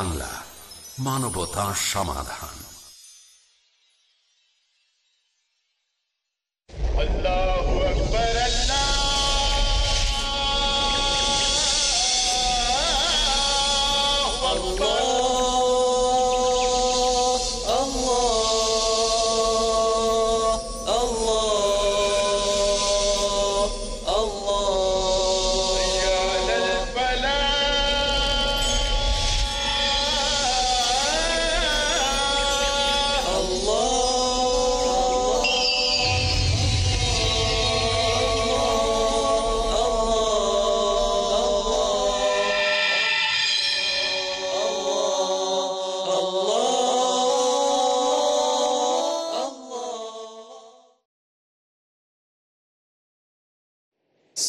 বাংলা মানবতা সমাধান।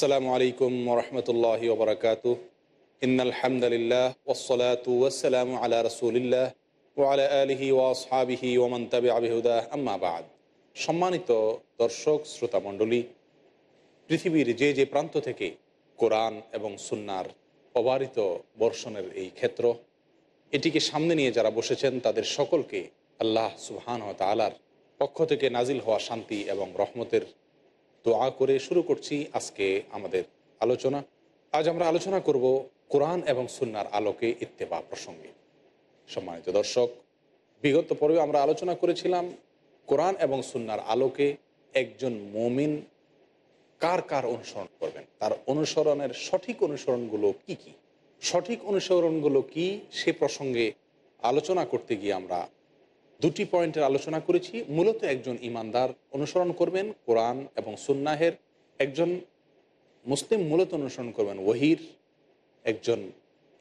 আসসালামু আলাইকুম ওরহমতুল্লাহি ওবরাকাত ইন্নালহামদুলিল্লাহ ওসলাতু আলা রসুলিল্লাহ ওয়ালা আলিহি ওয়াসহাবিহি ওমান তাবি আবিহুদা আম্মা বাদ। সম্মানিত দর্শক, শ্রোতা মণ্ডলী, পৃথিবীর যে যে প্রান্ত থেকে কোরআন এবং সুন্নার অবারিত বর্ষণের এই ক্ষেত্র, এটিকে সামনে নিয়ে যারা বসেছেন, তাদের সকলকে আল্লাহ সুবহান তালার পক্ষ থেকে নাজিল হওয়া শান্তি এবং রহমতের দোয়া করে শুরু করছি আজকে আমাদের আলোচনা। আজ আমরা আলোচনা করব কোরআন এবং সুন্নার আলোকে ইত্তেবা প্রসঙ্গে। সম্মানিত দর্শক, বিগত পর্বে আমরা আলোচনা করেছিলাম কোরআন এবং সুন্নার আলোকে একজন মমিন কার কার অনুসরণ করবেন? তার অনুসরণের সঠিক অনুসরণগুলো কি কি? সঠিক অনুসরণগুলো কি? সে প্রসঙ্গে আলোচনা করতে গিয়ে আমরা দুটি পয়েন্টের আলোচনা করেছি। মূলত একজন ইমানদার অনুসরণ করবেন কোরআন এবং সুন্নাহের, একজন মুসলিম মূলত অনুসরণ করবেন ওহির একজন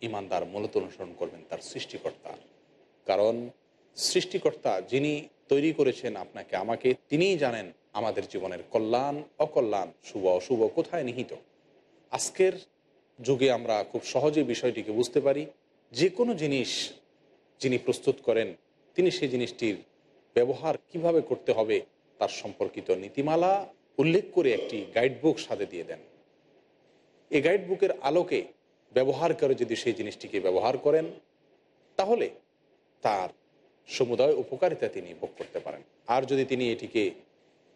ইমানদার মূলত অনুসরণ করবেন তার সৃষ্টিকর্তার কারণ সৃষ্টিকর্তা যিনি তৈরি করেছেন আপনাকে, আমাকে, তিনিই জানেন আমাদের জীবনের কল্যাণ, অকল্যাণ, শুভ, অশুভ কোথায় নিহিত। আজকের যুগে আমরা খুব সহজে বিষয়টিকে বুঝতে পারি। যে কোনো জিনিস যিনি প্রস্তুত করেন তিনি সেই জিনিসটির ব্যবহার কীভাবে করতে হবে তার সম্পর্কিত নীতিমালা উল্লেখ করে একটি গাইডবুক সাথে দিয়ে দেন। এই গাইডবুকের আলোকে ব্যবহার করে যদি সেই জিনিসটিকে ব্যবহার করেন, তাহলে তার সমুদয় উপকারিতা তিনি ভোগ করতে পারেন। আর যদি তিনি এটিকে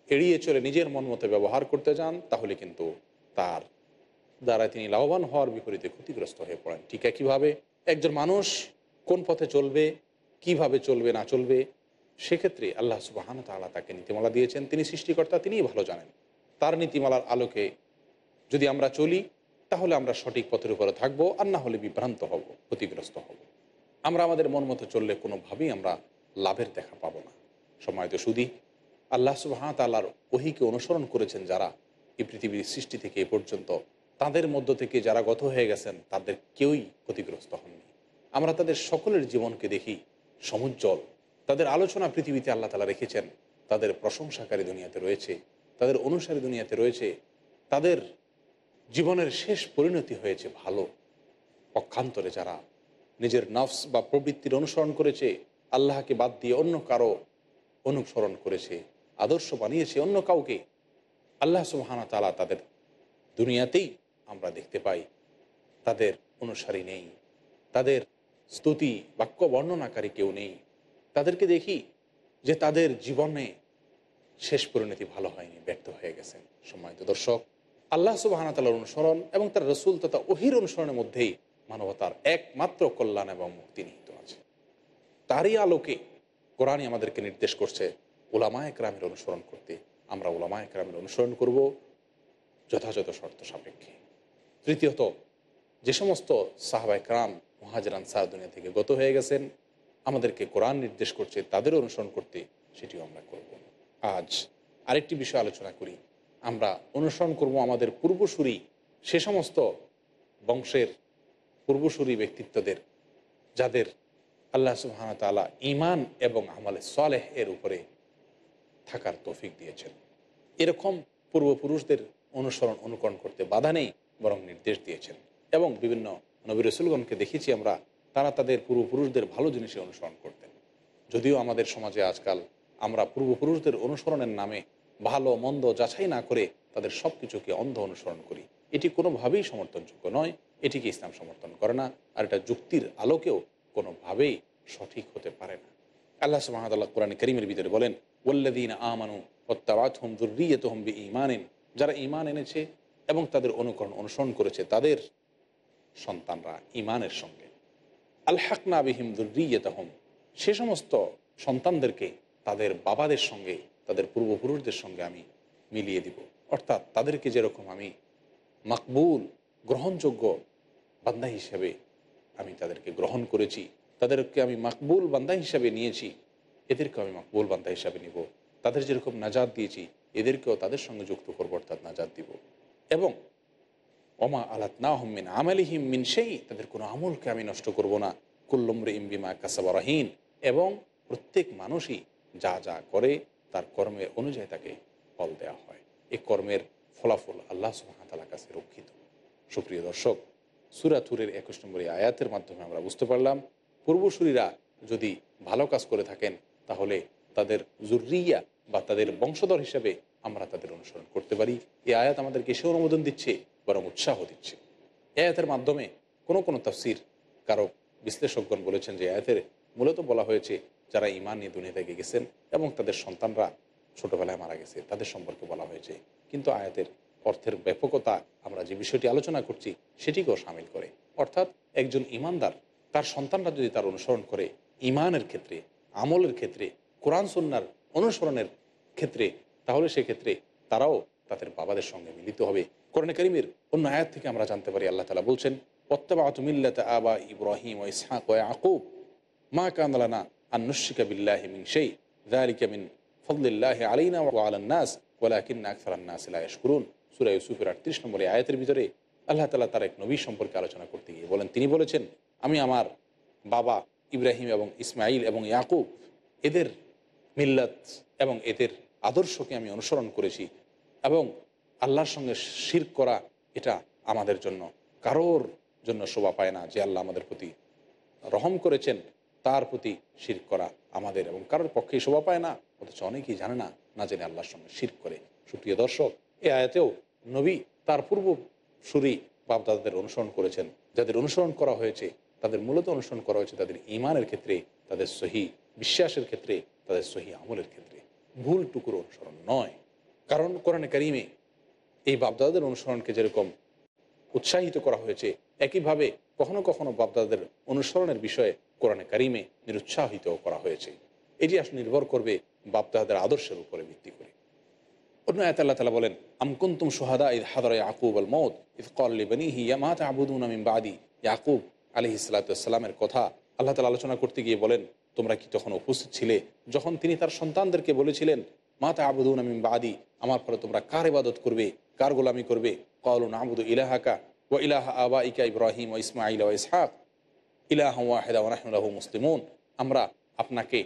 এড়িয়ে চলে নিজের মন মতো ব্যবহার করতে যান, তাহলে কিন্তু তার দ্বারা তিনি লাভবান হওয়ার বিপরীতে ক্ষতিগ্রস্ত হয়ে পড়েন। ঠিক একইভাবে একজন মানুষ কোন পথে চলবে কীভাবে চলবে, না চলবে, সেক্ষেত্রে আল্লাহ সুবাহান তাআলা তাকে নীতিমালা দিয়েছেন। তিনি সৃষ্টিকর্তা, তিনিই ভালো জানেন। তার নীতিমালার আলোকে যদি আমরা চলি, তাহলে আমরা সঠিক পথের উপরে থাকব আর না হলে বিভ্রান্ত হব, ক্ষতিগ্রস্ত হব। আমরা আমাদের মন মতো চললে কোনোভাবেই আমরা লাভের দেখা পাবো না। সময় তো শুধু আল্লাহ সুবাহান তাল্লাহর ওহিকে অনুসরণ করেছেন যারা এই পৃথিবীর সৃষ্টি থেকে এ পর্যন্ত। তাদের মধ্য থেকে যারা গত হয়ে গেছেন, তাদের কেউই ক্ষতিগ্রস্ত হননি। আমরা তাদের সকলের জীবনকে দেখি সমুজ্জ্বল। তাদের আলোচনা পৃথিবীতে আল্লাহ তালা রেখেছেন। তাদের প্রশংসাকারী দুনিয়াতে রয়েছে। তাদের অনুসারী দুনিয়াতে রয়েছে। তাদের জীবনের শেষ পরিণতি হয়েছে ভালো। পক্ষান্তরে যারা নিজের নফস বা প্রবৃত্তির অনুসরণ করেছে, আল্লাহকে বাদ দিয়ে অন্য কারও অনুসরণ করেছে, আদর্শ বানিয়েছে অন্য কাউকে, আল্লাহ সুবাহানা তালা তাদের দুনিয়াতেই আমরা দেখতে পাই। তাদের অনুসারী নেই। তাদের স্তুতি, বাক্য বর্ণনাকারী কেউ নেই। তাদেরকে দেখি যে তাদের জীবনে শেষ পরিণতি ভালো হয়নি, ব্যর্থ হয়ে গেছেন। সম্মানিত দর্শক, আল্লাহ সুবাহানাতালার অনুসরণ এবং তার রসুল তথা ওহির অনুসরণের মধ্যেই মানবতার একমাত্র কল্যাণ এবং মুক্তি নিহিত আছে। তারই আলোকে কোরআনই আমাদেরকে নির্দেশ করছে ওলামা একরামের অনুসরণ করতে। আমরা ওলামা একরামের অনুসরণ করব যথাযথ শর্ত সাপেক্ষে। তৃতীয়ত, যে সমস্ত সাহাবা একরাম মহাজরান সার দুনিয়া থেকে গত হয়ে গেছেন। আমাদেরকে কোরআন নির্দেশ করছে তাদের অনুসরণ করতে সেটিও আমরা করব। আজ আরেকটি বিষয় আলোচনা করি। আমরা অনুসরণ করব আমাদের পূর্বসূরি, সে সমস্ত বংশের পূর্বসূরি ব্যক্তিত্বদের, যাদের আল্লাহ সুবাহানা তালা ইমান এবং আমলে সালেহ এর উপরে থাকার তৌফিক দিয়েছেন। এরকম পূর্বপুরুষদের অনুসরণ, অনুকরণ করতে বাধা নেই, বরং নির্দেশ দিয়েছেন এবং বিভিন্ন নবী রসুলগণকে দেখেছি আমরা, তারা তাদের পূর্বপুরুষদের ভালো জিনিসে অনুসরণ করতেন। যদিও আমাদের সমাজে আজকাল আমরা পূর্বপুরুষদের অনুসরণের নামে ভালো, মন্দ যাচাই না করে তাদের সব কিছুকে অন্ধ অনুসরণ করি। এটি কোনোভাবেই সমর্থনযোগ্য নয়, এটিকে ইসলাম সমর্থন করে না, আর এটা যুক্তির আলোকেও কোনোভাবেই সঠিক হতে পারে না। আল্লাহ সুহামতাল্লাহ কোরআন করিমের ভিতরে বলেন ওল্লাদিন আমানু অত্যাবাত হোম দুর্রিয়ত হোম বি ইমানেন যারা ইমান এনেছে এবং তাদের অনুকরণ অনুসরণ করেছে, তাদের সন্তানরা ইমানের সঙ্গে। আলহাকনা বিহিম দুর্রিয়ত হোম সে সমস্ত সন্তানদেরকে তাদের বাবাদের সঙ্গে, তাদের পূর্বপুরুষদের সঙ্গে আমি মিলিয়ে দিব। অর্থাৎ তাদেরকে যেরকম আমি মাকবুল, গ্রহণযোগ্য বান্দা হিসেবে আমি তাদেরকে গ্রহণ করেছি, তাদেরকে আমি মাকবুল বান্দা হিসাবে নিয়েছি, এদেরকেও আমি মাকবুল বান্দা হিসাবে নিব। তাদের যেরকম নাজাদ দিয়েছি, এদেরকেও তাদের সঙ্গে যুক্ত করব, অর্থাৎ নাজাদ দিব। এবং ওমা আলাত না হমিন আমালিহিম মিন সেই তাদের কোনো আমলকে আমি নষ্ট করব না। কুল্লুমরে ইমবিমা কাসাবরাহীন এবং প্রত্যেক মানুষই যা যা করে তার কর্মের অনুযায়ী তাকে ফল দেওয়া হয়। এই কর্মের ফলাফল আল্লাহ সুহামতালার কাছে রক্ষিত। সুপ্রিয় দর্শক সুরাথুরের একুশ নম্বরী আয়াতের মাধ্যমে আমরা বুঝতে পারলাম, পূর্বসূরীরা যদি ভালো কাজ করে থাকেন, তাহলে তাদের জুরিয়া বা তাদের বংশধর হিসেবে আমরা তাদের অনুসরণ করতে পারি। এই আয়াত আমাদেরকে সে অনুমোদন দিচ্ছে, বরং উৎসাহ দিচ্ছে। এই আয়াতের মাধ্যমে কোনো কোনো তফসির কারও বিশ্লেষকগণ বলেছেন যে আয়াতের মূলত বলা হয়েছে, যারা ইমান নিয়ে দুনিয়া থেকে গেছেন এবং তাদের সন্তানরা ছোটবেলায় মারা গেছে, তাদের সম্পর্কে বলা হয়েছে। কিন্তু আয়াতের অর্থের ব্যাপকতা আমরা যে বিষয়টি আলোচনা করছি, সেটিকেও সামিল করে। অর্থাৎ একজন ইমানদার তার সন্তানরা যদি তার অনুসরণ করে ইমানের ক্ষেত্রে, আমলের ক্ষেত্রে, কোরআন সন্ন্যার অনুসরণের ক্ষেত্রে তাহলে সেক্ষেত্রে তারাও তাদের বাবাদের সঙ্গে মিলিত হবে। কোরআন করিমের অন্য আয়াত থেকে আমরা জানতে পারি, আল্লাহ তালা বলছেন পত্তাবাতুমিল্লাত আবা ইব্রাহিম ও ইসহাক ও আকুব মা কান্দালানা আন্নুশিকা বিল্লাহি মিন সেই দালিকা মিন ফদলিল্লাহ আলাইনা ও আলান্নাস ওয়ালাকিন্না আকসারান্নাস লা ইয়াশকুরুন। সূরা ইউসুফের 38 নম্বরে আয়াতের ভিতরে আল্লাহ তাআলা তার এক নবী সম্পর্কে আলোচনা করতে গিয়ে বলেন। তিনি বলেছেন, আমি আমার বাবা ইব্রাহিম এবং ইসমাইল এবং ইয়াকুব, এদের মিল্লাত এবং এদের আদর্শকে আমি অনুসরণ করেছি এবং আল্লাহর সঙ্গে শির করা এটা আমাদের জন্য। কারোর জন্য শোভা পায় না যে আল্লাহ আমাদের প্রতি রহম করেছেন, তার প্রতি শির করা আমাদের এবং কারোর পক্ষেই শোভা পায় না। অথচ অনেকেই জানে না না জেনে আল্লাহর সঙ্গে শির করে। সুপ্রিয় দর্শক, এ আয়াতেও নবী তার পূর্ব সুরি বাপদাদাদের অনুসরণ করেছেন। যাদের অনুসরণ করা হয়েছে, তাদের মূলত অনুসরণ করা হয়েছে তাদের ইমানের ক্ষেত্রে, তাদের সহি বিশ্বাসের ক্ষেত্রে, তাদের সহি আমলের ক্ষেত্রে। ভুল টুকুর অনুসরণ নয়। কারণ কোরআনে কারিমে এই বাপদাদাদের অনুসরণকে যেরকম উৎসাহিত করা হয়েছে, একইভাবে কখনো কখনো বাপদাদাদের অনুসরণের বিষয়ে কোরআনে কারিমে নিরুৎসাহিত করা হয়েছে। এটি আসলে নির্ভর করবে বাপদাদাদের আদর্শের উপরে ভিত্তি করে। অন্য আয়াত আল্লাহ তালা বলেন আমকুন্তুম সোহাদা ইদ হাদর ইয়াকুব আল মৌত ইদ কল্লি বনিহি ইয়ামাত আবুদুন আমিন বাদি ইয়াকুব আলহি কথা আল্লাহ তালা আলোচনা করতে গিয়ে বলেন তোমরা কি তখন উপস্থিত ছিলে? যখন তিনি তার সন্তানদেরকে বলেছিলেন মাতা আবুদুন আমিন বাদি আমার ফলে তোমরা কার ইবাদত করবে? কার গোলামি করবে? কলুন আবুদু ইলাহাকা ও ইলাহা আবা ইকা ইব্রাহিম ও ইসমাইল ও ইসহাক। ইলাহ ওয়াহেদা ওরাহমুল্লাহ মুসলিমুন। আমরা আপনাকে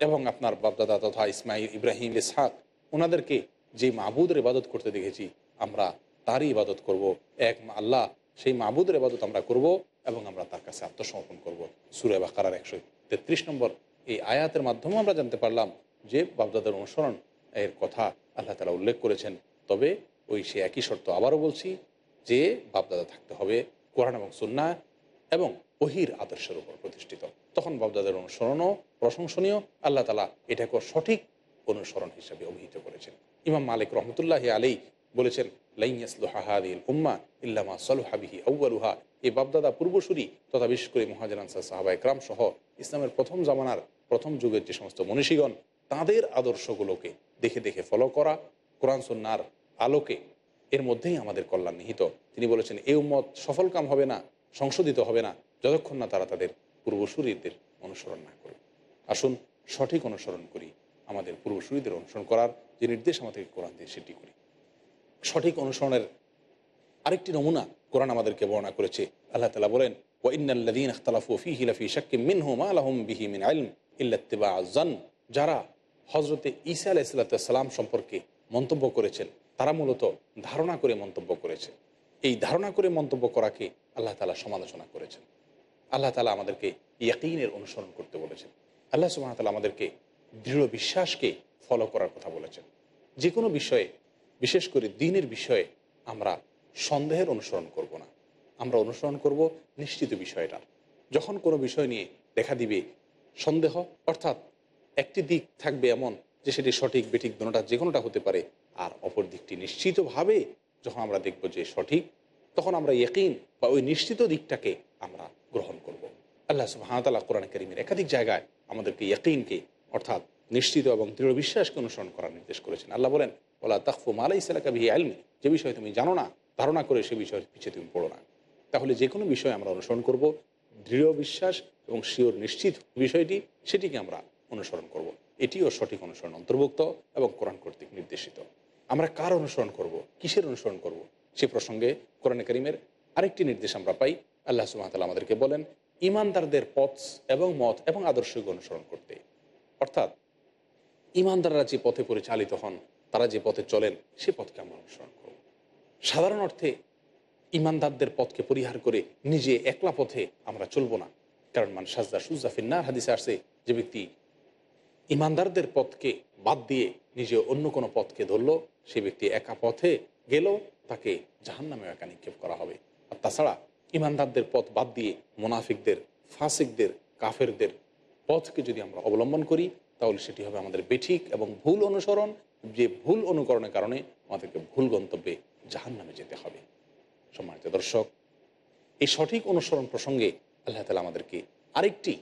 এবং আপনার বাপদাদা তথা ইসমাইল ইব্রাহিম, ইসহাক ওনাদেরকে যে মাহবুদের ইবাদত করতে দেখেছি, আমরা তারই ইবাদত করব। এক আল্লাহ, সেই মাহবুদের ইবাদত আমরা করব এবং আমরা কাছে আত্মসমর্পণ করব। সুরে বা কারার একশো তেত্রিশ নম্বর এই আয়াতের মাধ্যমে আমরা জানতে পারলাম যে বাপদাদার অনুসরণ এর কথা আল্লাহ তালা উল্লেখ করেছেন। তবে ওই সে একই শর্ত আবারও বলছি যে বাপদাদা থাকতে হবে কোরআন এবং সুন্না এবং ওহির আদর্শের উপর প্রতিষ্ঠিত। তখন বাপদাদের অনুসরণও প্রশংসনীয়। আল্লাহ তালা এটাকে সঠিক অনুসরণ হিসেবে অভিহিত করেছেন। ইমাম মালিক রহমতুল্লাহ আলী বলেছেন লাইয়াসলুহাদিল উম্মা ইল্লামা সলহাবিহি আউ্বালুহা এই বাপদাদা পূর্বসূরি তথা বিশেষ করে মহাজান আনসার সাহাবা একরাম সহ ইসলামের প্রথম জামানার প্রথম যুগের যে সমস্ত মনীষীগণ, তাদের আদর্শগুলোকে দেখে দেখে ফলো করা কোরআন সন্ন্যার আলোকে এর মধ্যেই আমাদের কল্যাণ নিহিত। তিনি বলেছেন এই উম্মত সফল কাম হবে না, সংশোধিত হবে না, যতক্ষণ না তারা তাদের পূর্বসূরীদের অনুসরণ না করে আসুন, সঠিক অনুসরণ করি, আমাদের পূর্বসূরীদের অনুসরণ করার যে নির্দেশ আমাদেরকে কোরআন দিয়ে সেটি করি। সঠিক অনুসরণের আরেকটি নমুনা কোরআন আমাদেরকে বর্ণনা করেছে। আল্লাহ তালা বলেন ওয়াইনাল্লাদিন আখতালাফু হিলাফি শাক্কিম মিনহু আলাহুম আজান যারা হজরতে ঈসা আলাইসাল্লাম সম্পর্কে মন্তব্য করেছেন, তারা মূলত ধারণা করে মন্তব্য করেছে। এই ধারণা করে মন্তব্য করাকে আল্লাহ তালা সমালোচনা করেছেন। আল্লাহ তালা আমাদেরকে ইয়াকিনের অনুসরণ করতে বলেছেন। আল্লাহ সুবাহতালা আমাদেরকে দৃঢ় বিশ্বাসকে ফলো করার কথা বলেছেন। যে কোনো বিষয়ে, বিশেষ করে দিনের বিষয়ে আমরা সন্দেহের অনুসরণ করব না আমরা অনুসরণ করব নিশ্চিত বিষয়টার যখন কোনো বিষয় নিয়ে দেখা দিবে সন্দেহ, অর্থাৎ একটি দিক থাকবে এমন যে সেটি সঠিক, বেঠিক দোনোটা যে কোনোটা হতে পারে, আর অপর দিকটি নিশ্চিতভাবে যখন আমরা দেখব যে সঠিক, তখন আমরা ইয়কিন বা ওই নিশ্চিত দিকটাকে আমরা গ্রহণ করব। আল্লাহ সুবাহতাল্লাহ কোরআন করিমের একাধিক জায়গায় আমাদেরকে ইয়কিনকে, অর্থাৎ নিশ্চিত এবং দৃঢ় বিশ্বাসকে অনুসরণ করার নির্দেশ করেছেন। আল্লাহ বলেন ওলা তাকফু মালাই সালাকা বিহি আলমি যে বিষয়ে তুমি জানো না, ধারণা করে সে বিষয়ের পিছিয়ে তুমি পড়ো না। তাহলে যে কোনো বিষয় আমরা অনুসরণ করব, দৃঢ় বিশ্বাস এবং শিওর নিশ্চিত বিষয়টি, সেটিকে আমরা অনুসরণ করব। এটিও সঠিক অনুসরণ অন্তর্ভুক্ত এবং কোরআন কর্তৃক নির্দেশিত। আমরা কার অনুসরণ করব, কিসের অনুসরণ করব, সে প্রসঙ্গে কোরআন করিমের আরেকটি নির্দেশ আমরা পাই। আল্লাহ সুমাতাল আমাদেরকে বলেন, ইমানদারদের পথ এবং মত এবং আদর্শকে অনুসরণ করতে। অর্থাৎ ইমানদাররা যে পথে পরিচালিত হন, তারা যে পথে চলেন, সে পথকে আমরা অনুসরণ করব। সাধারণ অর্থে ইমানদারদের পথকে পরিহার করে নিজে একলা পথে আমরা চলবো না। কারণ মান সাজদা সুজা ফিন্নার হাদিসে আসে যে ব্যক্তি ইমানদারদের পথকে বাদ দিয়ে নিজে অন্য কোনো পথকে ধরলো, সে ব্যক্তি একা পথে গেল, তাকে জাহান নামে একা নিক্ষেপ করা হবে। আর তাছাড়া ইমানদারদের পথ বাদ দিয়ে মোনাফিকদের, ফাসিকদের, কাফেরদের পথকে যদি আমরা অবলম্বন করি তাহলে সেটি হবে আমাদের বেঠিক এবং ভুল অনুসরণ। যে ভুল অনুকরণের কারণে আমাদেরকে ভুল গন্তব্যে জাহান নামে যেতে হবে। সম্মানিত দর্শক, এই সঠিক অনুসরণ প্রসঙ্গে আল্লাহ তালা আমাদেরকে আরেকটি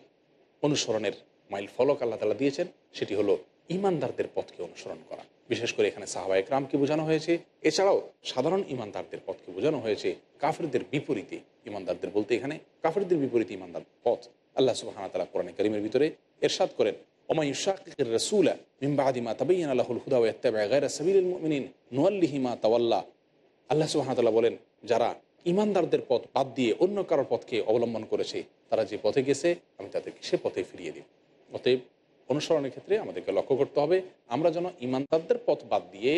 অনুসরণের মাইল ফলক আল্লাহ তালা দিয়েছেন। সেটি হলো ইমানদারদের পথকে অনুসরণ করা। বিশেষ করে এখানে সাহাবা একরামকে বোঝানো হয়েছে। এছাড়াও সাধারণ ইমানদারদের পথকে বোঝানো হয়েছে। কাফেরদের বিপরীতে ইমানদারদের বলতে এখানে কাফেরদের বিপরীতে ইমানদার পথ আল্লাহ সুবাহ তালা কোরআন করিমের ভিতরে এরশাদ করেন। ওমাইশাকির রসুলা মিমবাদিমা তাবাইয়ান আল্লাহুল হুদা ওয়াত্তাবা গায়রা সাবিলুল মুমিনিন নুয়াল্লিহিমা তাওয়াল্লা আল্লাহ সুবাহতাল্লাহ বলেন, যারা ইমানদারদের পথ বাদ দিয়ে অন্য কারোর পথকে অবলম্বন করেছে, তারা যে পথে গেছে, আমি তাদেরকে সে পথে ফিরিয়ে দিই অতএব অনুসরণের ক্ষেত্রে আমাদেরকে লক্ষ্য করতে হবে, আমরা যেন ইমানদারদের পথ বাদ দিয়ে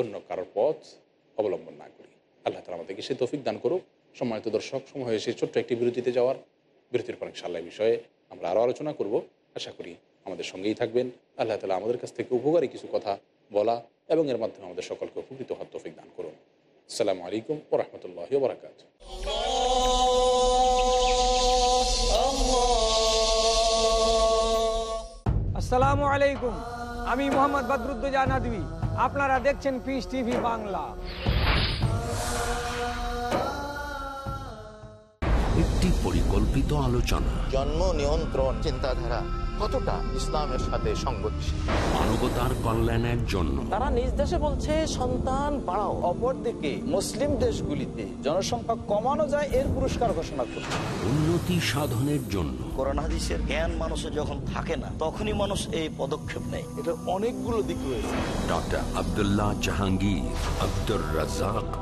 অন্য কারোর পথ অবলম্বন না করি। আল্লাহ তালা আমাদেরকে সে তৌফিক দান করুক। সম্মানিত দর্শক, সময় হয়েছে ছোট্ট একটি বিরতিতে যাওয়ার, বিরতির পর ইনশাল্লাহ বিষয়ে আমরা আরও আলোচনা করব। আশা করি আমাদের সঙ্গেই থাকবেন। আল্লাহ তালা আমাদের কাছ থেকে উপকারী কিছু কথা বলা এবং এর মাধ্যমে আমাদের সকলকে উপকৃত হওয়ার তৌফিক দান করুন। আসসালামু আলাইকুম ও রহমতুল্লাহ বরাকাত আসসালামু আলাইকুম। আমি মোহাম্মদ বদরুদ্দোজা নদী আপনারা দেখছেন পিস টিভি বাংলা। একটি পরিকল্পিত আলোচনা। জন্ম নিয়ন্ত্রণ চিন্তাধারা। কতটা ইসলামের সাথে সংগতিশীল? মানবতার কল্যাণের জন্য। তারা নিজ দেশে বলছে সন্তান বাড়াও। অপরদিকে মুসলিম দেশগুলিতে জনসংখ্যা কমানো যায় এর পুরস্কার ঘোষণা করছে। উন্নতি সাধনের জন্য। কোরআন জ্ঞান যখন থাকে না তখনই মানুষ এই পদক্ষেপ নেয়। এটা অনেকগুলো দিক রয়েছে। ডক্টর আবদুল্লাহ জাহাঙ্গীর আব্দুর রাজাক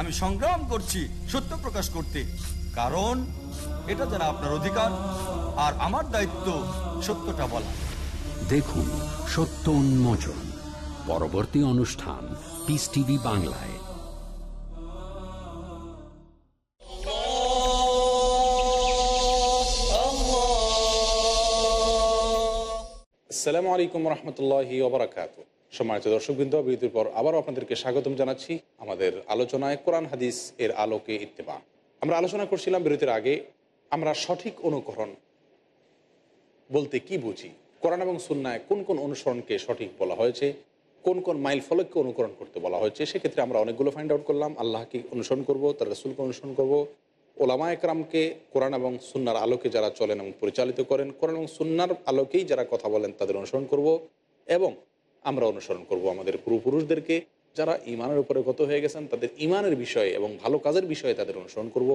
আমি সংগ্রাম করছি সত্য প্রকাশ করতে। কারণ এটা যারা আপনার অধিকার আর আমার দায়িত্ব সত্যটা বলা। দেখুন সত্য উন্মোচন পরবর্তী অনুষ্ঠান পিস টিভি বাংলায়। আসসালামু আলাইকুম রহমতুল্লাহি ওবরাকাত সম্মানিত দর্শকবৃন্দ, বিরতির পর আবারও আপনাদেরকে স্বাগতম জানাচ্ছি আমাদের আলোচনায় কোরআন, হাদিস এর আলোকে ইত্তেবা। আমরা আলোচনা করছিলাম বিরতির আগে, আমরা সঠিক অনুকরণ বলতে কি বুঝি? কোরআন এবং সুন্নায় কোন কোন অনুসরণকে সঠিক বলা হয়েছে? কোন কোন মাইল ফলককে অনুকরণ করতে বলা হয়েছে? সেক্ষেত্রে আমরা অনেকগুলো ফাইন্ড আউট করলাম। আল্লাহকে অনুসরণ করব, তার রসুলকে অনুসরণ করব। ওলামা একরামকে কোরআন এবং সুন্নার আলোকে যারা চলেন এবং পরিচালিত করেন, কোরআন এবং সুন্নার আলোকেই যারা কথা বলেন, তাদের অনুসরণ করব। এবং আমরা অনুসরণ করব আমাদের পূর্বপুরুষদেরকে যারা ইমানের উপরে গত হয়ে গেছেন, তাদের ইমানের বিষয়ে এবং ভালো কাজের বিষয়ে তাদের অনুসরণ করব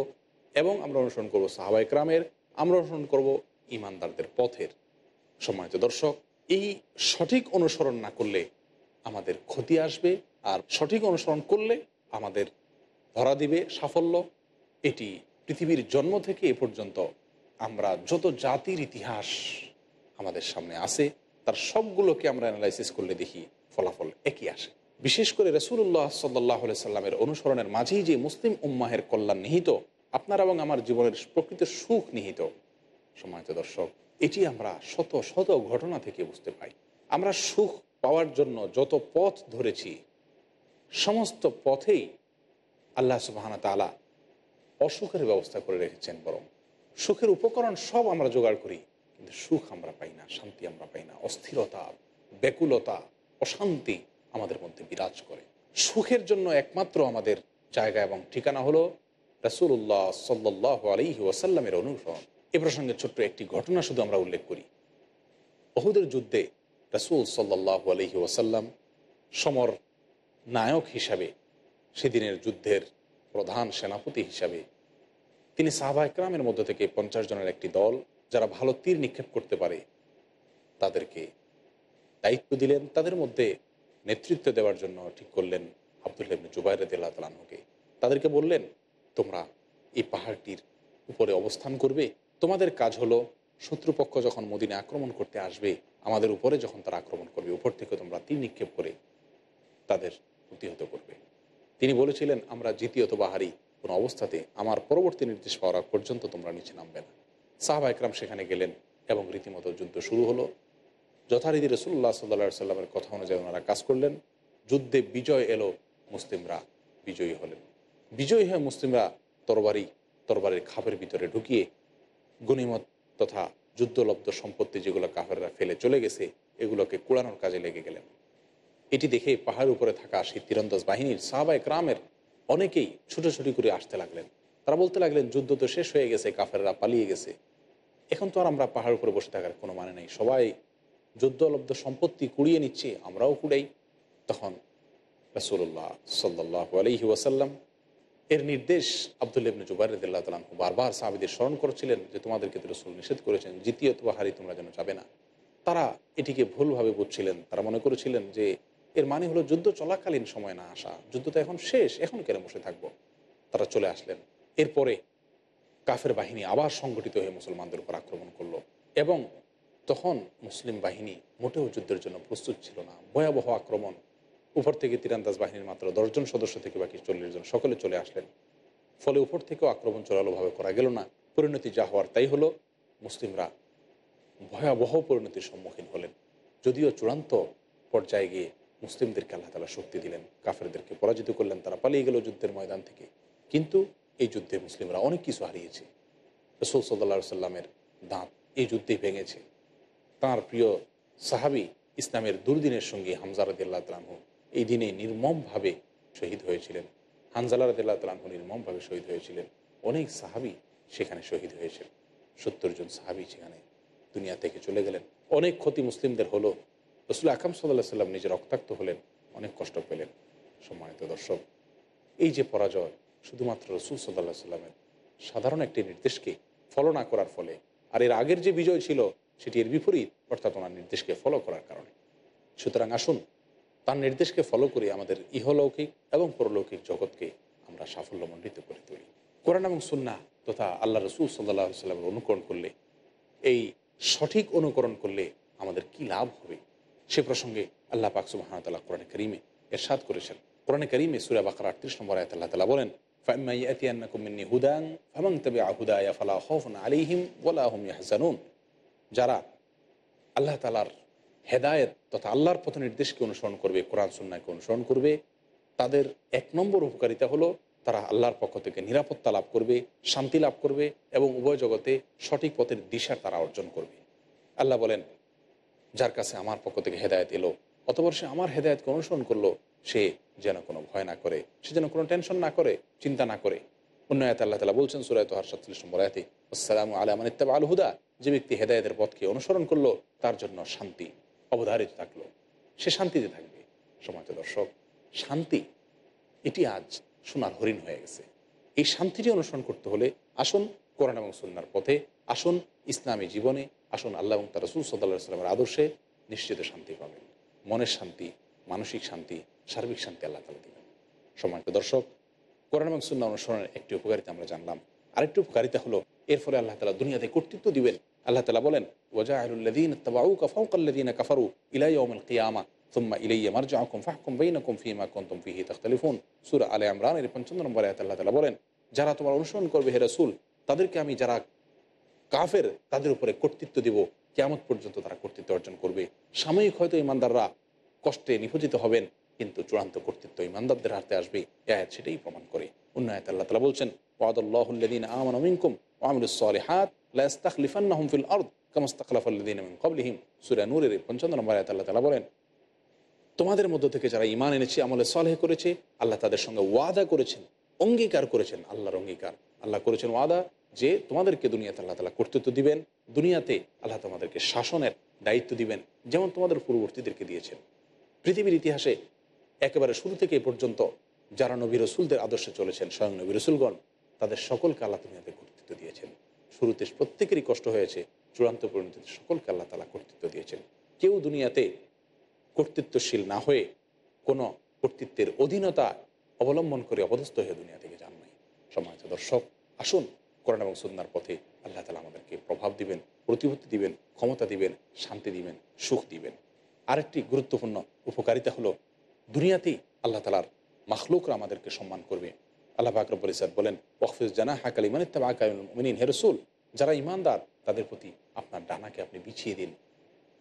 এবং আমরা অনুসরণ করব সাহাবা একরামের, আমরা অনুসরণ করব ইমানদারদের পথের। সম্মানিত দর্শক, এই সঠিক অনুসরণ না করলে আমাদের ক্ষতি আসবে আর সঠিক অনুসরণ করলে আমাদের ধরা দিবে সাফল্য। এটি পৃথিবীর জন্ম থেকে এ পর্যন্ত আমরা যত জাতির ইতিহাস আমাদের সামনে আছে তার সবগুলোকে আমরা অ্যানালাইসিস করলে দেখি ফলাফল একই আসে। বিশেষ করে রসুল্লাহ সাল্লাহ সাল্লামের অনুসরণের মাঝেই যে মুসলিম উম্মাহের কল্যাণ নিহিত, আপনার এবং আমার জীবনের প্রকৃত সুখ নিহিত। সম্মানিত দর্শক, এটি আমরা শত শত ঘটনা থেকে বুঝতে পাই। আমরা সুখ পাওয়ার জন্য যত পথ ধরেছি, সমস্ত পথেই আল্লাহ সুবাহানা তালা অসুখের ব্যবস্থা করে রেখেছেন বরং। সুখের উপকরণ সব আমরা জোগাড় করি। কিন্তু সুখ আমরা পাই না, শান্তি আমরা পাই না, অস্থিরতা, ব্যাকুলতা, অশান্তি আমাদের মধ্যে বিরাজ করে। সুখের জন্য একমাত্র আমাদের জায়গা এবং ঠিকানা হলো রাসুল্লাহ সাল্লাহ আলহি ওয়াসাল্লামের অনুসরণ। এ প্রসঙ্গে ছোট্ট একটি ঘটনা শুধু আমরা উল্লেখ করি। বহুদের যুদ্ধে রাসুল সাল্লাহ আলহি ওয়াসাল্লাম সমর নায়ক হিসাবে, সেদিনের যুদ্ধের প্রধান সেনাপতি হিসাবে, তিনি সাহাবা একরামের মধ্য থেকে পঞ্চাশ জনের একটি দল যারা ভালো তীর নিক্ষেপ করতে পারে, তাদেরকে দায়িত্ব দিলেন, তাদের মধ্যে নেতৃত্ব দেওয়ার জন্য ঠিক করলেন আবদুল্লাহ জুবাইর দিল্লাহ তালাহকে তাদেরকে বললেন, তোমরা এই পাহাড়টির উপরে অবস্থান করবে। তোমাদের কাজ হলো শত্রুপক্ষ যখন মদিনে আক্রমণ করতে আসবে, আমাদের উপরে যখন তারা আক্রমণ করবে, উপর থেকে তোমরা তীর নিক্ষেপ করে তাদের প্রতিহত করবে। তিনি বলেছিলেন, আমরা দ্বিতীয়ত বাহারি কোনো অবস্থাতে আমার পরবর্তী নির্দেশ পাওয়ার পর্যন্ত তোমরা নিচে নামবে না। সাহাবা একরাম সেখানে গেলেন এবং রীতিমতো যুদ্ধ শুরু হলো। যথারীতি রসুল্লাহ সাল্লা সাল্লামের কথা অনুযায়ী ওনারা কাজ করলেন। যুদ্ধে বিজয় এলো, মুসলিমরা বিজয়ী হলেন। বিজয়ী হয়ে মুসলিমরা তরবারি, তরবারির খাপের ভিতরে ঢুকিয়ে গণিমত তথা যুদ্ধলব্ধ সম্পত্তি যেগুলো কাফেররা ফেলে চলে গেছে, এগুলোকে কুড়ানোর কাজে লেগে গেলেন। এটি দেখে পাহাড়ের উপরে থাকা সেই তীরন্দাজ বাহিনীর সাহাবা একরামের অনেকেই ছুটোছুটি করে আসতে লাগলেন। তারা বলতে লাগলেন, যুদ্ধ তো শেষ হয়ে গেছে, কাফেররা পালিয়ে গেছে। এখন তো আর আমরা পাহাড় উপরে বসে থাকার কোনো মানে নেই। সবাই যুদ্ধলব্ধ সম্পত্তি কুড়িয়ে নিচ্ছে, আমরাও কুড়াই। তখন রসুল্লাহ সাল্লাহ আলহি ওয়াসাল্লাম এর নির্দেশ আবদুল্লাবনে জুবাইরদুল্লাহ তালাম বারবার সাহাবিদের স্মরণ করেছিলেন যে তোমাদেরকে তো রসুল নিষেধ করেছেন দ্বিতীয় হারি, তোমরা যেন যাবে না। তারা এটিকে ভুলভাবে বুঝছিলেন। তারা মনে করেছিলেন যে এর মানে হলো যুদ্ধ চলাকালীন সময় না আসা। যুদ্ধ তো এখন শেষ, এখন কেন বসে থাকব? তারা চলে আসলেন। এরপরে কাফের বাহিনী আবার সংগঠিত হয়ে মুসলমানদের উপর আক্রমণ করল। এবং তখন মুসলিম বাহিনী মোটেও যুদ্ধের জন্য প্রস্তুত ছিল না। ভয়াবহ আক্রমণ। উপর থেকে তীরান্দাজ বাহিনীর মাত্র দশজন সদস্য থেকে বাকি চল্লিশ জন সকলে চলে আসলেন। ফলে উপর থেকেও আক্রমণ চলালোভাবে করা গেল না। পরিণতি যা হওয়ার তাই হলো, মুসলিমরা ভয়াবহ পরিণতির সম্মুখীন হলেন। যদিও চূড়ান্ত পর্যায়ে গিয়ে মুসলিমদেরকে আল্লাহ তালা শক্তি দিলেন, কাফেরদেরকে পরাজিত করলেন, তারা পালিয়ে গেল যুদ্ধের ময়দান থেকে। কিন্তু এই যুদ্ধে মুসলিমরা অনেক কিছু হারিয়েছে। রসুল সাল্লা সাল্লামের দাঁত এই যুদ্ধে ভেঙেছে। তাঁর প্রিয় সাহাবি ইসলামের দুর্দিনের সঙ্গে হামজারদুল্লাহ তালাহু এই দিনে নির্মমভাবে শহীদ হয়েছিলেন। হানজালা রদুল্লাহ তালাহু নির্মমভাবে শহীদ হয়েছিলেন। অনেক সাহাবি সেখানে শহীদ হয়েছেন। সত্তর জন সাহাবি সেখানে দুনিয়া থেকে চলে গেলেন। অনেক ক্ষতি মুসলিমদের হলো। রসুল আকাম সাল্লাহ সাল্লাম নিজে রক্তাক্ত হলেন। অনেক কষ্ট পেলেন। সম্মানিত দর্শক, এই যে পরাজয় শুধুমাত্র রসুল সাল্লাহ সাল্লামের সাধারণ একটি নির্দেশকে ফলো না করার ফলে আর এর আগের যে বিজয় ছিল, সেটি এর বিপরীত, অর্থাৎ ওনার নির্দেশকে ফলো করার কারণে। সুতরাং আসুন, তার নির্দেশকে ফলো করে আমাদের ইহলৌকিক এবং পরলৌকিক জগৎকে আমরা সাফল্যমণ্ডিত করে তুলি। কোরআন এবং সুন্না তথা আল্লাহ রসুল সাল্লাহ সাল্লামের অনুকরণ করলে, এই সঠিক অনুকরণ করলে আমাদের কি লাভ হবে? সে প্রসঙ্গে আল্লাহ পাক সুবাহতাল্লাহ কোরআন করিমে এরশাদ করেছেন। কোরআন করিমে সুরা বাকার আটত্রিশ নম্বর আয়ত আল্লাহ তালা বলেন হুদান ফামাং তবে আহুদায়া ফালা খৌফন আলিহিম ওলাহম ইয়াহজানুন যারা আল্লাহ তালার হেদায়েত তথা আল্লাহর পথ নির্দেশকে অনুসরণ করবে, কোরআন সুন্নাকে অনুসরণ করবে, তাদের এক নম্বর উপকারিতা হলো তারা আল্লাহর পক্ষ থেকে নিরাপত্তা লাভ করবে, শান্তি লাভ করবে এবং উভয় জগতে সঠিক পথের দিশা তারা অর্জন করবে। আল্লাহ বলেন, যার কাছে আমার পক্ষ থেকে হেদায়ত এলো অতপর সে আমার হেদায়তকে অনুসরণ করল, সে যেন কোনো ভয় না করে, সে যেন কোনো টেনশন না করে, চিন্তা না করে। অন্য আয়াতে আল্লাহ তালা বলছেন সুরায় তোহার সাতচল্লিশ নম্বর আয়াতে, আসসালাম আলামান ইত্তাবা আল হুদা। যে ব্যক্তি হেদায়তের পথকে অনুসরণ করল, তার জন্য শান্তি অবধারিত থাকল। সে শান্তিতে থাকবে। সমাজ দর্শক, শান্তি, এটি আজ সোনার হরিণ হয়ে গেছে। এই শান্তিটি অনুসরণ করতে হলে আসুন কোরআন এবং সুন্নার পথে, আসুন ইসলামী জীবনে, আসুন আল্লাহ এবং তার রসুল সাল্লাহ সাল্লামের আদর্শে নিশ্চিত শান্তি পাবেন। মনের শান্তি মানসিক শান্তি সার্বিক শান্তি আল্লাহ তালা দেবেন সম্মানিত দর্শক কোরআন এবং সুন্না অনুসরণের একটি উপকারিতা আমরা জানলাম আরেকটি উপকারিতা হলো এর ফলে আল্লাহ তালা দুনিয়াতে কর্তৃত্ব দিবেন আল্লাহ তালা বলেন ওজাহুল্লাদিন তাবাউকা ফাউকাল্লাদিন কাফারু ইলাইয়াউমুল কিয়ামা ثم إلي مرجعكم فاحكم بينكم فيما كنتم فيه تختلفون সূরা আলে ইমরান এর 55 নম্বর আয়াতে আল্লাহ তাআলা বলেন যারা তোমার অনুসরণ করবে হে রাসূল তাদেরকে আমি যারা কাফের তাদের উপরে কর্তৃত্ব দিব কেয়ামত পর্যন্ত তারা কর্তৃত্ব অর্জন করবে। সাময়িক হয়তো ইমানদাররা কষ্টে নিপজিত হবেন, কিন্তু চূড়ান্ত কর্তৃত্ব ইমানদারদের হাতে আসবে। আয়াত সেটাই প্রমাণ করে। অন্য আয়াত আল্লাহ তালা বলছেন ওয়াদুল্লাহুল্লাদিন আমানু মিনকুম ওয়া আমিলুস সালিহাত লা ইস্তাখলিফান্নাহুম ফিল আরদ কামা ইস্তাখলাফাল্লাযিনা মিন নূরের 55 নম্বর আয়াত আল্লাহ বলেন, তোমাদের মধ্য থেকে যারা ইমান এনেছে, আমলে সলেহ করেছে, আল্লাহ তাদের সঙ্গে ওয়াদা করেছেন, অঙ্গীকার করেছেন, আল্লাহর অঙ্গীকার। আল্লাহ করেছেন ওয়াদা যে তোমাদেরকে দুনিয়াতে আল্লাহ তালা কর্তৃত্ব দিবেন, দুনিয়াতে আল্লাহ তোমাদেরকে শাসনের দায়িত্ব দিবেন, যেমন তোমাদের পূর্ববর্তীদেরকে দিয়েছেন। পৃথিবীর ইতিহাসে একেবারে শুরু থেকে পর্যন্ত যারা নবী রসুলদের আদর্শে চলেছেন, স্বয়ং নবী রসুলগণ, তাদের সকলকে আল্লাহ দুনিয়াতে কর্তৃত্ব দিয়েছেন। শুরুতে প্রত্যেকেরই কষ্ট হয়েছে, চূড়ান্ত পরিণতিতে সকলকে আল্লাহ তালা কর্তৃত্ব দিয়েছেন। কেউ দুনিয়াতে কর্তৃত্বশীল না হয়ে কোনো কর্তৃত্বের অধীনতা অবলম্বন করে অপদস্থ হয়ে দুনিয়া থেকে যান। সম্মানিত দর্শক, আসুন কোরআন এবং সুন্নার পথে আল্লাহ তালা আমাদেরকে প্রভাব দিবেন, প্রতিপত্তি দিবেন, ক্ষমতা দিবেন, শান্তি দিবেন, সুখ দিবেন। আরেকটি গুরুত্বপূর্ণ উপকারিতা হলো, দুনিয়াতেই আল্লাহ তালার মাখলুকরা আমাদেরকে সম্মান করবে। আল্লাহ বাকরবুল ইসাদ বলেন ওয়াকফিজ জানা হাকাল ইমান ইত্তাবাকামিন হেরসুল যারা ইমানদার তাদের প্রতি আপনার ডানাকে আপনি বিছিয়ে দিন।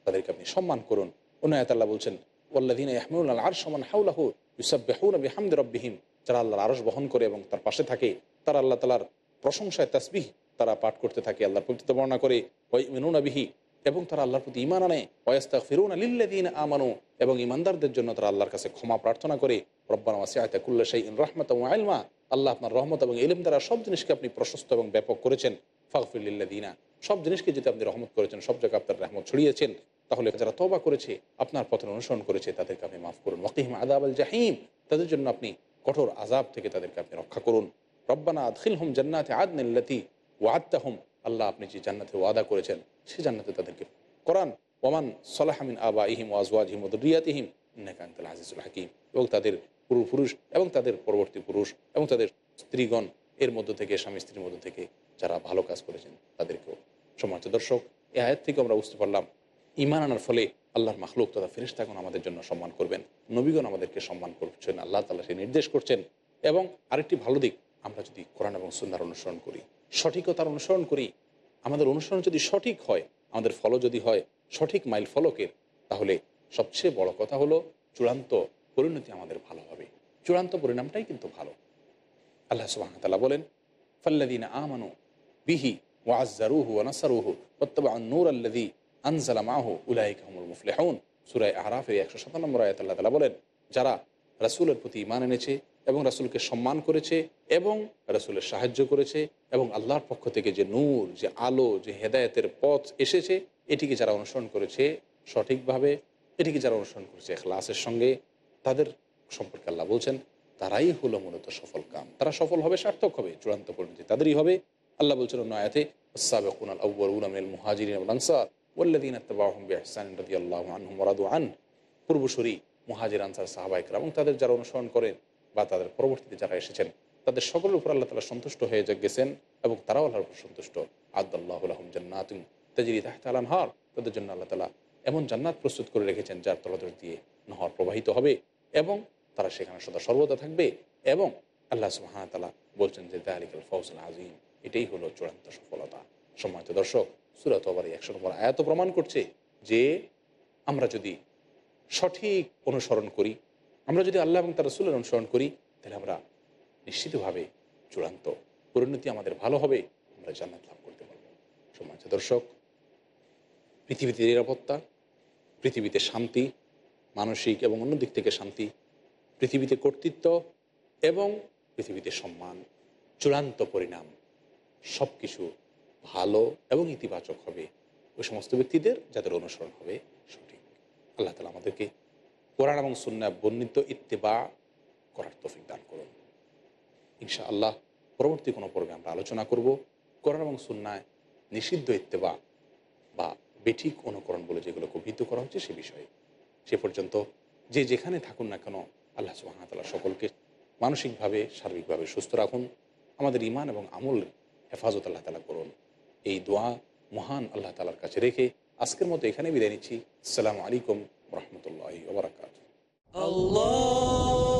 তাদেরকে আপনি সম্মান করুন। অন্যায়ত আল্লাহ বলছেন ওল্লাদিন আহমুল আর সমান হাউলাহু ইউসাবেহুন আবি হামদ রব্বিহিম। যারা আল্লাহর আরস বহন করে এবং তার পাশে থাকে, তারা আল্লাহ তালার প্রশংসায় তাসবিহ তারা পাঠ করতে থাকে, আল্লাহর পবিত্র বর্ণনা করে ওই মিনুন আবিহি এবং তারা আল্লাহর প্রতি ইমান আনে ওয়াস্তাক ফিরুন আলিল্লাদিন আমানু, এবং ইমানদারদের জন্য তারা আল্লাহর কাছে ক্ষমা প্রার্থনা করে, রব্বানা ওয়াসিআতাকুল্লা শাইইন রাহমাতাও ওয়া ইলমা, আল্লাহ আপনার রহমত এবং ইলম দ্বারা সব জিনিসকে আপনি প্রশস্ত এবং ব্যাপক করেছেন ফাগফিল্লাদিনা সব জিনিসকে যদি আপনি রহমত করেছেন, সব জায়গায় আপনার রহমত ছড়িয়েছেন তাহলে যারা তবা করেছে, আপনার পথের অনুসরণ করেছে, তাদেরকে আপনি মাফ করুন। ওয়াকিম আদাব আল জাহিম, তাদের জন্য আপনি কঠোর আজাব থেকে তাদেরকে আপনি রক্ষা করুন। রব্বানা আদখিল হুম জান্নাতে আদনিল্লাতি ওয়াদ্দা হুম আল্লাহ আপনি যে জান্নাতে ওয়াদা করেছেন, সে জান্নাতে তাদেরকে করান। ওমান সলাহামিন আবা ইহিম ওয়াজওয়াজহিম ওদরিয়াতিহিম ইন্নাকান্তাল আজিজুল হাকিম। এবং তাদের পূর্বপুরুষ এবং তাদের পরবর্তী পুরুষ এবং তাদের স্ত্রীগণ, এর মধ্য থেকে, স্বামী স্ত্রীর মধ্য থেকে যারা ভালো কাজ করেছেন, তাদেরকেও সমাজ দর্শক এ আয়াত থেকে আমরা বুঝতে পারলাম ইমান আনার ফলে আল্লাহর মাখলুক তথা ফেরিস্তাগণ আমাদের জন্য সম্মান করবেন। নবীগণ আমাদেরকে সম্মান করছেন, আল্লাহ তালা সে নির্দেশ করছেন এবং আরেকটি ভালো দিক, আমরা যদি কোরআন এবং সুন্দর অনুসরণ করি, সঠিকতার অনুসরণ করি, আমাদের অনুসরণ যদি সঠিক হয়, আমাদের ফলো যদি হয়, সঠিক মাইল ফলকের, তাহলে সবচেয়ে বড় কথা হলো চূড়ান্ত পরিণতি আমাদের ভালো হবে। চূড়ান্ত পরিণামটাই কিন্তু ভালো। আল্লাহ সুবাহতাল্লাহ বলেন ফাল্লাদিন আমানু বিহি ওয়াজারুহু ওয়ানাসারুহু ওত্তবা নূর আল্লাদি আনজালা মাহু উলাইক হমুল মুফলেহন। সুরায় আহরাফের একশো সাতান্ন নম্বর আল্লাহ তালা বলেন, যারা রাসুলের প্রতি ইমান এনেছে এবং রাসুলকে সম্মান করেছে এবং রাসুলের সাহায্য করেছে এবং আল্লাহর পক্ষ থেকে যে নূর, যে আলো, যে হেদায়তের পথ এসেছে, এটিকে যারা অনুসরণ করেছে সঠিকভাবে, এটিকে যারা অনুসরণ করেছে ক্লাসের সঙ্গে, তাদের সম্পর্কে আল্লাহ বলছেন, তারাই হলো মূলত সফল কাম। তারা সফল হবে, সার্থক হবে, চূড়ান্ত পরিণতি তাদেরই হবে। আল্লাহ বলছেন অন্য আয়াতে সাবেকুন আল আউ্বরুল আমিল মুহাজিরিন আনসার। ওল্লাদিন আত্তাবাহম বিহসান রদি আল্লাহ আনহুম ওরাদু আন পূর্বসরী মুহাজির, আনসার সাহাবাইকরা এবং তাদের যারা অনুসরণ করেন বা তাদের পরবর্তীতে যারা এসেছেন, তাদের সকলের উপর আল্লাহ তালা সন্তুষ্ট হয়ে গেছেন এবং তারাও আল্লাহর উপর সন্তুষ্ট। আদাল্লাহুম জান্নাতুম তাজিরি তাহতালান হার তাদের জন্য আল্লাহ তালা এমন জান্নাত প্রস্তুত করে রেখেছেন যার তলাদর দিয়ে নহর প্রবাহিত হবে এবং তারা সেখানে সদা সর্বদা থাকবে এবং আল্লাহ সুহামতাল্লাহ বলছেন যে দালিকাল ফৌজুল আজিম এটাই হলো চূড়ান্ত সফলতা। সম্মানিত দর্শক সুরাত একশো নম্বর আয়াত প্রমাণ করছে যে আমরা যদি সঠিক অনুসরণ করি, আমরা যদি আল্লাহ এবং তার রসুলের অনুসরণ করি, তাহলে আমরা নিশ্চিতভাবে চূড়ান্ত পরিণতি আমাদের ভালো হবে, আমরা জান্নাত লাভ করতে পারব। সম্মানিত দর্শক, পৃথিবীতে নিরাপত্তা, পৃথিবীতে শান্তি, মানসিক এবং অন্য দিক থেকে শান্তি, পৃথিবীতে কর্তৃত্ব এবং পৃথিবীতে সম্মান, চূড়ান্ত পরিণাম সব কিছু ভালো এবং ইতিবাচক হবে। ওই সমস্ত ব্যক্তিদের যাদের অনুসরণ হবে সঠিক। আল্লাহ তালা আমাদেরকে কোরআন এবং সুন্না বর্ণিত ইত্তেবা করার তফিক দান করুন। ইনশা আল্লাহ পরবর্তী কোনো পর্বে আমরা আলোচনা করব। কোরআন এবং সুন্নায় নিষিদ্ধ ইত্তেবা বা বেঠিক অনুকরণ বলে যেগুলোকে অভিহিত করা হচ্ছে সে বিষয়ে। সে পর্যন্ত যে যেখানে থাকুন না কেন, আল্লাহ সুবাহতাল্লাহ সকলকে মানসিকভাবে, সার্বিকভাবে সুস্থ রাখুন। আমাদের ইমান এবং আমল হেফাজত আল্লাহ তালা করুন। এই দোয়া মহান আল্লাহ তালার কাছে রেখে আজকের মতো এখানে বিদায় নিচ্ছি। আসসালামু আলাইকুম রহমতুল্লাহ ওবরাকাত সকল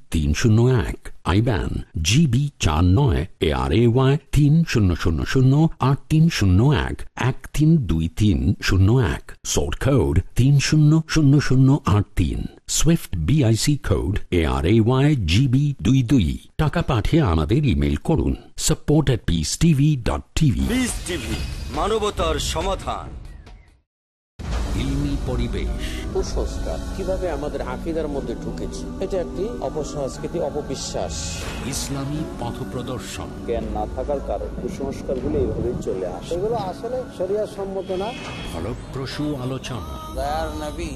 তিন শূন্য এক আইব্যান জিবি চার নয় এ আর এ ওয়াই তিন শূন্য শূন্য শূন্য আট তিন শূন্য এক এক তিন দুই তিন শূন্য এক সোর্ট কোড তিন শূন্য শূন্য শূন্য আট তিন swift BIC code A R A Y GB দুই দুই। টাকা পাঠিয়ে আমাদের ইমেল করুন support at peace TV dot TV মানবতার সমাধান। পরিবেশ। কুসংস্কার কীভাবে আমাদের আকিদার মধ্যে ঢুকেছে এটা একটি অপসংস্কৃতি অপবিশ্বাস। ইসলামী পথ প্রদর্শন। জ্ঞান না থাকার কারণ কুসংস্কারগুলো এইভাবেই চলে আসে। এগুলো আসলে সম্মত না। ফলপ্রসূ আলোচনা।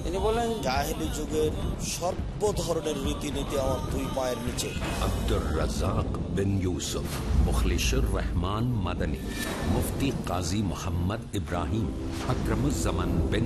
তিনি বলেন জাহেলি যুগের সর্ব ধরনের রীতিনীতি আমার দুই পায়ের নিচে। আব্দুর রাজাক বিন ইউসুফ মুখলিসুর রহমান মাদানী মুফতি কাজী মোহাম্মদ ইব্রাহিম আকরমুজ্জামান বিন